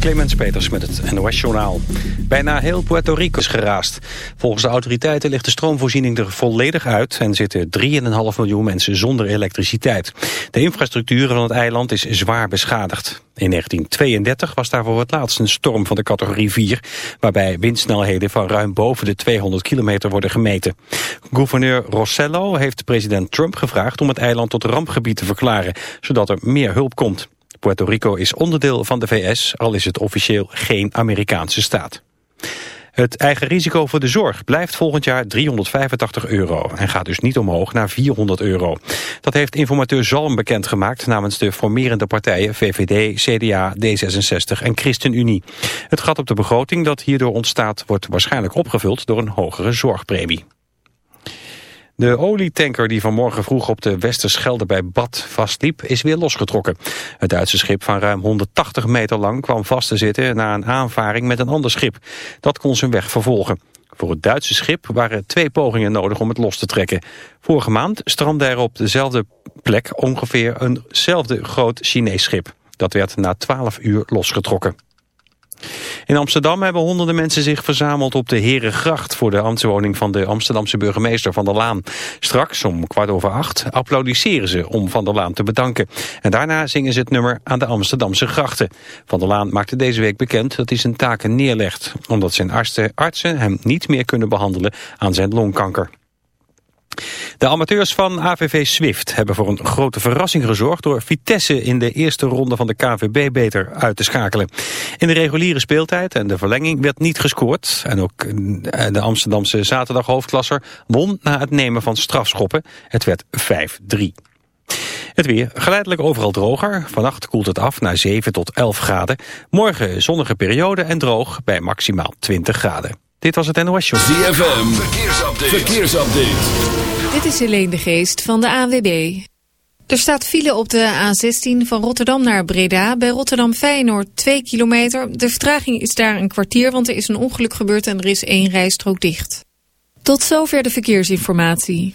Clemens Peters met het NOS-journaal. Bijna heel Puerto Rico is geraast. Volgens de autoriteiten ligt de stroomvoorziening er volledig uit... en zitten 3,5 miljoen mensen zonder elektriciteit. De infrastructuur van het eiland is zwaar beschadigd. In 1932 was daar voor het laatst een storm van de categorie 4... waarbij windsnelheden van ruim boven de 200 kilometer worden gemeten. Gouverneur Rossello heeft president Trump gevraagd... om het eiland tot rampgebied te verklaren... zodat er meer hulp komt. Puerto Rico is onderdeel van de VS, al is het officieel geen Amerikaanse staat. Het eigen risico voor de zorg blijft volgend jaar 385 euro en gaat dus niet omhoog naar 400 euro. Dat heeft informateur Zalm bekendgemaakt namens de formerende partijen VVD, CDA, D66 en ChristenUnie. Het gat op de begroting dat hierdoor ontstaat wordt waarschijnlijk opgevuld door een hogere zorgpremie. De olietanker die vanmorgen vroeg op de Westerschelde bij Bad vastliep is weer losgetrokken. Het Duitse schip van ruim 180 meter lang kwam vast te zitten na een aanvaring met een ander schip. Dat kon zijn weg vervolgen. Voor het Duitse schip waren twee pogingen nodig om het los te trekken. Vorige maand strandde er op dezelfde plek ongeveer eenzelfde groot Chinees schip. Dat werd na 12 uur losgetrokken. In Amsterdam hebben honderden mensen zich verzameld op de Herengracht... voor de ambtswoning van de Amsterdamse burgemeester Van der Laan. Straks, om kwart over acht, applaudisseren ze om Van der Laan te bedanken. En daarna zingen ze het nummer aan de Amsterdamse grachten. Van der Laan maakte deze week bekend dat hij zijn taken neerlegt... omdat zijn artsen hem niet meer kunnen behandelen aan zijn longkanker. De amateurs van AVV Swift hebben voor een grote verrassing gezorgd... door Vitesse in de eerste ronde van de KVB beter uit te schakelen. In de reguliere speeltijd en de verlenging werd niet gescoord. En ook eh, de Amsterdamse zaterdaghoofdklasser won na het nemen van strafschoppen. Het werd 5-3. Het weer geleidelijk overal droger. Vannacht koelt het af naar 7 tot 11 graden. Morgen zonnige periode en droog bij maximaal 20 graden. Dit was het NOS Show. ZFM, verkeersupdate. verkeersupdate. Dit is Helene de Geest van de ANWB. Er staat file op de A16 van Rotterdam naar Breda. Bij Rotterdam Feyenoord 2 kilometer. De vertraging is daar een kwartier, want er is een ongeluk gebeurd en er is één rijstrook dicht. Tot zover de verkeersinformatie.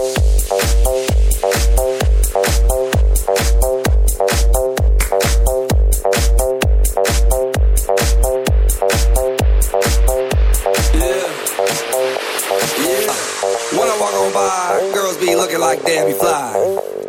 Girls be looking like Debbie Fly.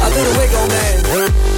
a little wiggle man.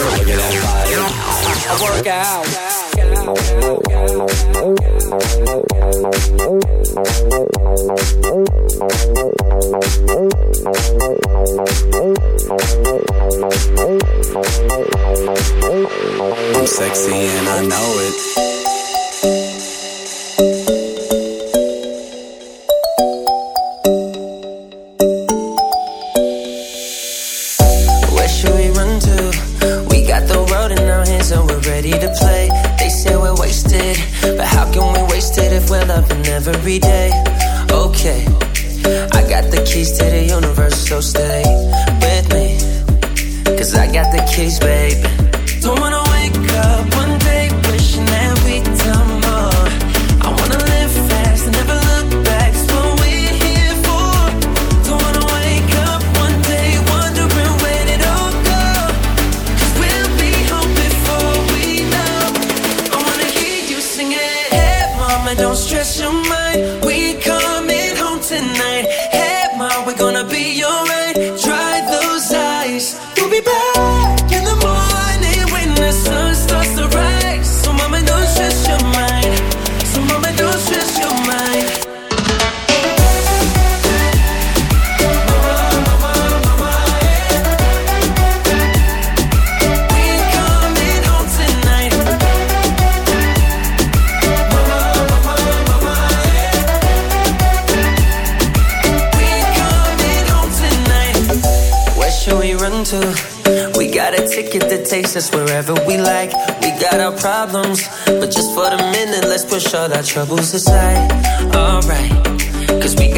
troubles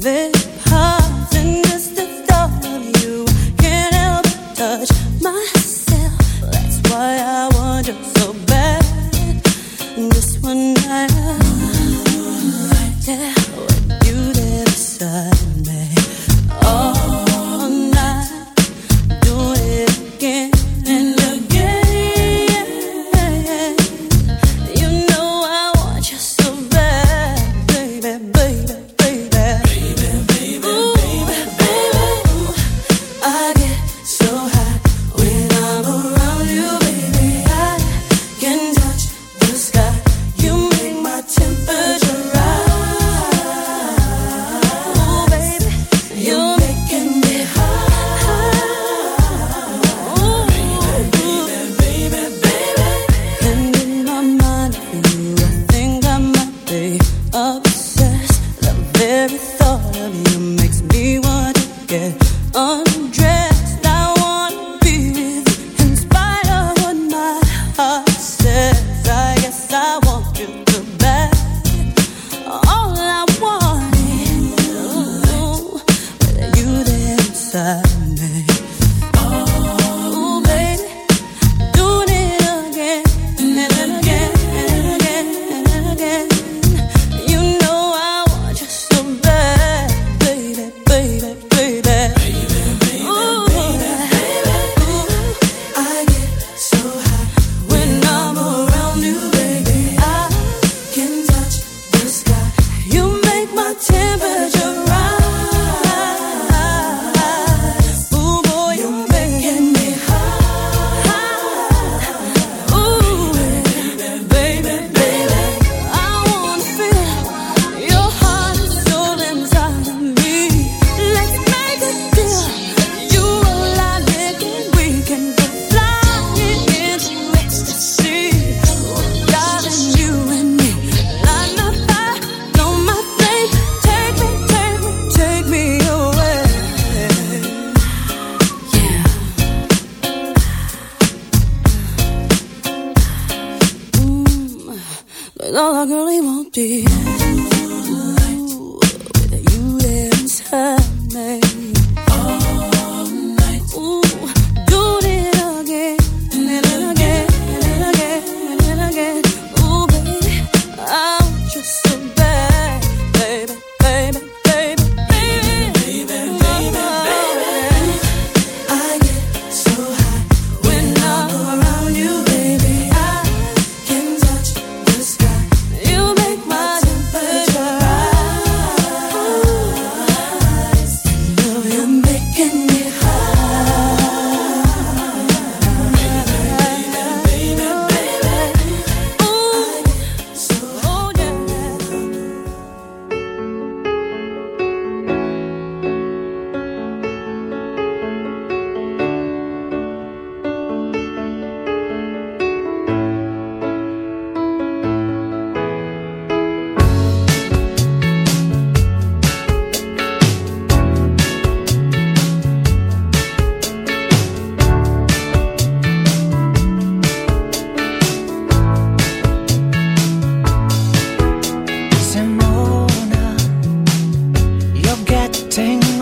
All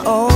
older.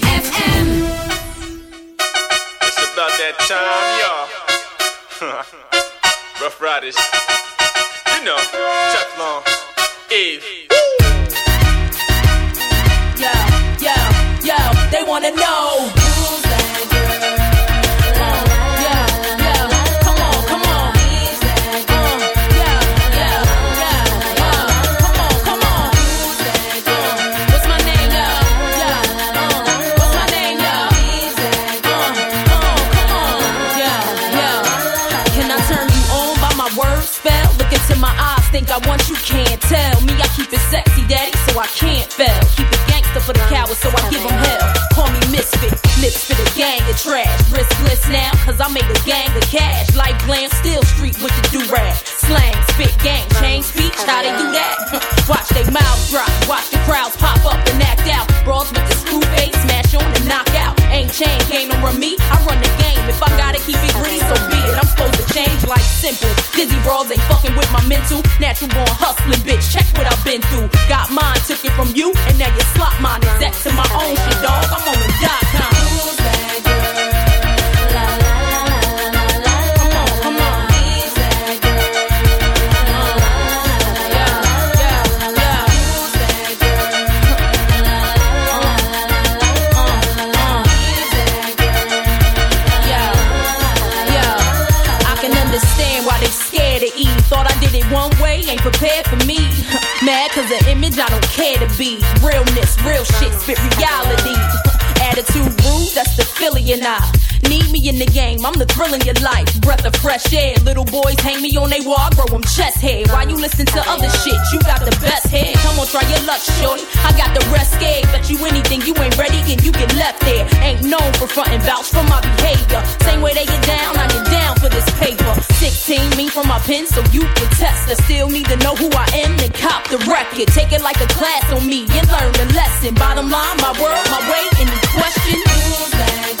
Listen to other shit? You got the best head. Come on, try your luck, shorty. I got the rest scared. Bet you anything, you ain't ready and you get left there. Ain't known for front and vouch for my behavior. Same way they get down, I get down for this paper. 16, me from my pen, so you can test. I still need to know who I am and cop the record. Take it like a class on me and learn the lesson. Bottom line, my world, my way, any question? Who's that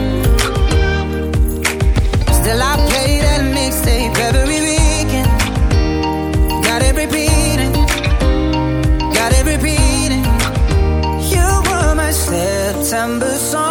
September song,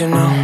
you know.